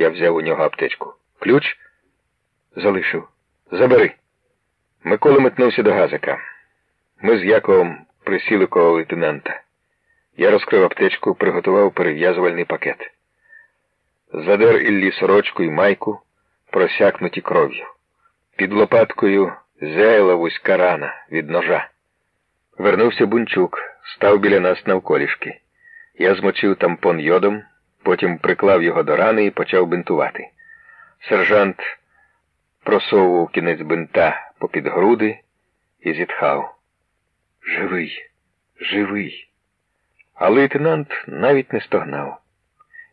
Я взяв у нього аптечку. Ключ? Залишив. Забери. Микола метнувся до газика. Ми з Яковом присіли коло лейтенанта. Я розкрив аптечку, приготував перев'язувальний пакет. Задер Іллі сорочку і майку, просякнуті кров'ю. Під лопаткою зяяла вузька рана від ножа. Вернувся бунчук, став біля нас навколішки. Я змочив тампон йодом, потім приклав його до рани і почав бинтувати. Сержант просовував кінець бинта попід груди і зітхав. Живий, живий. А лейтенант навіть не стогнав.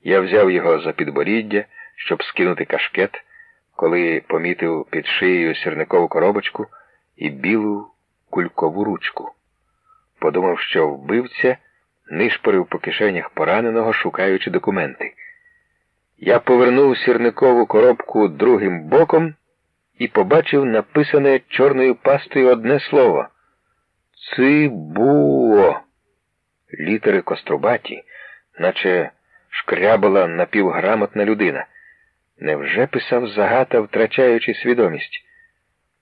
Я взяв його за підборіддя, щоб скинути кашкет, коли помітив під шиєю сірникову коробочку і білу кулькову ручку. Подумав, що вбивця нишпорив по кишенях пораненого, шукаючи документи. Я повернув сірникову коробку другим боком і побачив написане чорною пастою одне слово Цибуо. Літери кострубаті, наче шкрябала напівграмотна людина. Невже писав загата, втрачаючи свідомість?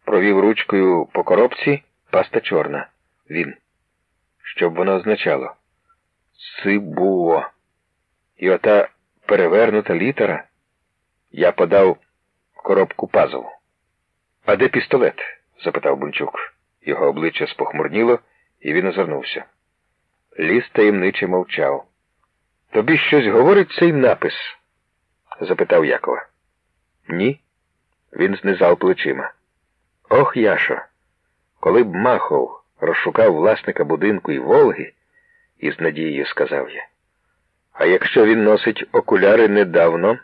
Провів ручкою по коробці паста чорна. Він. Що б воно означало? Цибуо. І ота перевернута літера. Я подав коробку пазову. А де пістолет? запитав Бунчук. Його обличчя спохмурніло, і він озирнувся. Ліс таємниче мовчав. Тобі щось говорить цей напис? запитав Якова. Ні. Він знизав плечима. Ох, Яшо, коли б Махов розшукав власника будинку і Волги, із надією сказав я. А якщо він носить окуляри недавно,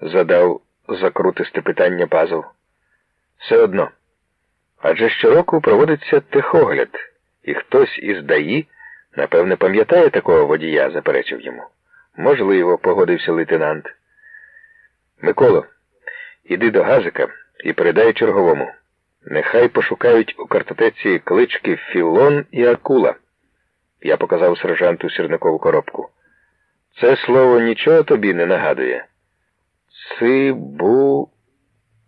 задав закрутисте питання Пазов. Все одно. Адже щороку проводиться техогляд, і хтось із ДАІ, напевне, пам'ятає такого водія, заперечив йому. Можливо, погодився лейтенант. Миколо, іди до газика і передай черговому. Нехай пошукають у картотеці клички Філон і Акула. Я показав сержанту сірникову коробку. Це слово нічого тобі не нагадує. Цибу.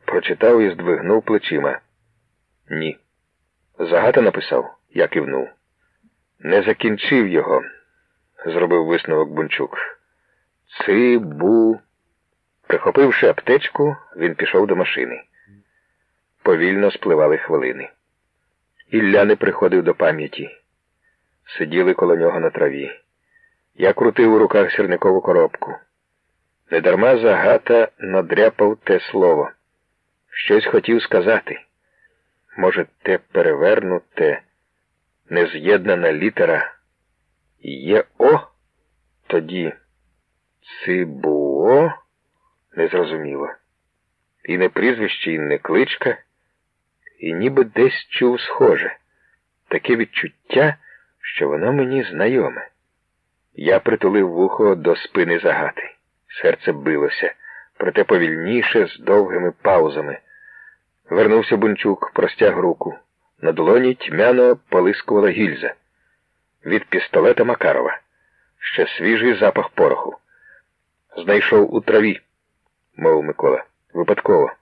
прочитав і здвигнув плечима. Ні. Загата написав, я кивнув. Не закінчив його, зробив висновок Бунчук. Цибу. Прихопивши аптечку, він пішов до машини. Повільно спливали хвилини. Ілля не приходив до пам'яті. Сиділи коло нього на траві. Я крутив у руках сірникову коробку. Недарма загата надряпав те слово. Щось хотів сказати. Може, те перевернуте, нез'єднана літера є О? Тоді Цибуо? Незрозуміло. І не прізвище, і не кличка, і ніби десь чув схоже. Таке відчуття, що воно мені знайоме. Я притулив вухо до спини загати. Серце билося, проте повільніше, з довгими паузами. Вернувся бунчук, простяг руку. На долоні тьмяно полискувала гільза. Від пістолета Макарова. Ще свіжий запах пороху. Знайшов у траві, мов Микола. Випадково.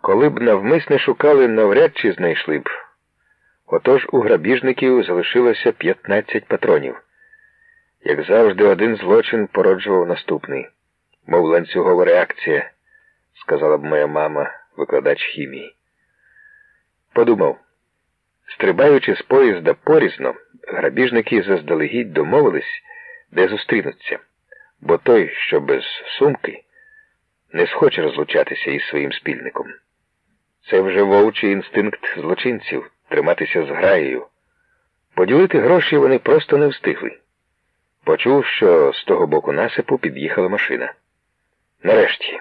Коли б навмисне шукали, навряд чи знайшли б. Отож у грабіжників залишилося 15 патронів. Як завжди, один злочин породжував наступний, мов ланцюгова реакція, сказала б моя мама, викладач хімії. Подумав, стрибаючи з поїзда порізно, грабіжники заздалегідь домовились, де зустрінуться, бо той, що без сумки, не схоче розлучатися із своїм спільником. Це вже вовчий інстинкт злочинців триматися з граєю. Поділити гроші вони просто не встигли. Почув, що з того боку насипу під'їхала машина. Нарешті.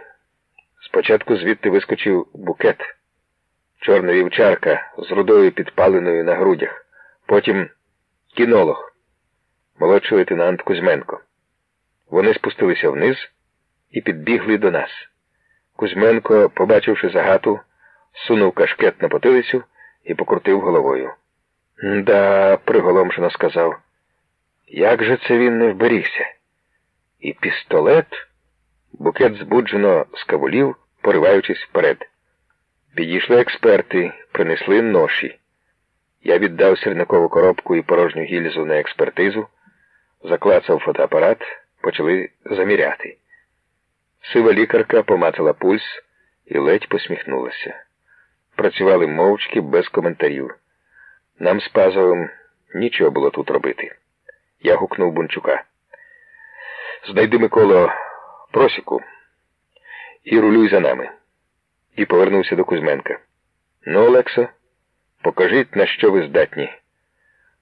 Спочатку звідти вискочив букет, чорна вівчарка з рудою підпаленою на грудях, потім кінолог, молодший лейтенант Кузьменко. Вони спустилися вниз і підбігли до нас. Кузьменко, побачивши загату, сунув кашкет на потилицю і покрутив головою. Да, приголомшено сказав. Як же це він не вберігся? І пістолет? Букет збуджено скавулів, пориваючись вперед. Підійшли експерти, принесли ноші. Я віддав сірникову коробку і порожню гільзу на експертизу, заклацав фотоапарат, почали заміряти. Сива лікарка помацала пульс і ледь посміхнулася. Працювали мовчки без коментарів. Нам з Пазовим нічого було тут робити. Я гукнув Бунчука. Знайди Миколо просіку і рулюй за нами. І повернувся до Кузьменка. Ну, Олексо, покажіть, на що ви здатні.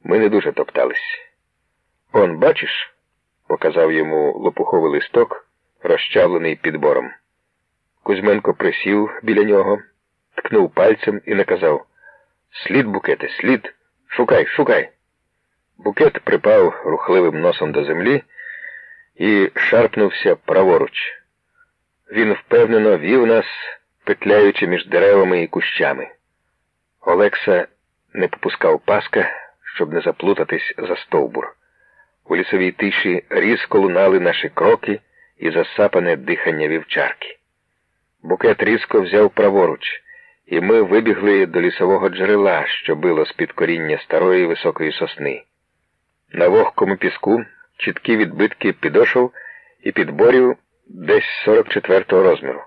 Ми не дуже топтались. Он, бачиш, показав йому лопуховий листок, розчавлений підбором. Кузьменко присів біля нього, ткнув пальцем і наказав Слід, букети, слід, шукай, шукай. Букет припав рухливим носом до землі і шарпнувся праворуч. Він впевнено вів нас, петляючи між деревами і кущами. Олекса не попускав паска, щоб не заплутатись за стовбур. У лісовій тиші різко лунали наші кроки і засапане дихання вівчарки. Букет різко взяв праворуч, і ми вибігли до лісового джерела, що било з-під коріння старої високої сосни. На вогкому піску чіткі відбитки підошов і підборів десь 44-го розміру.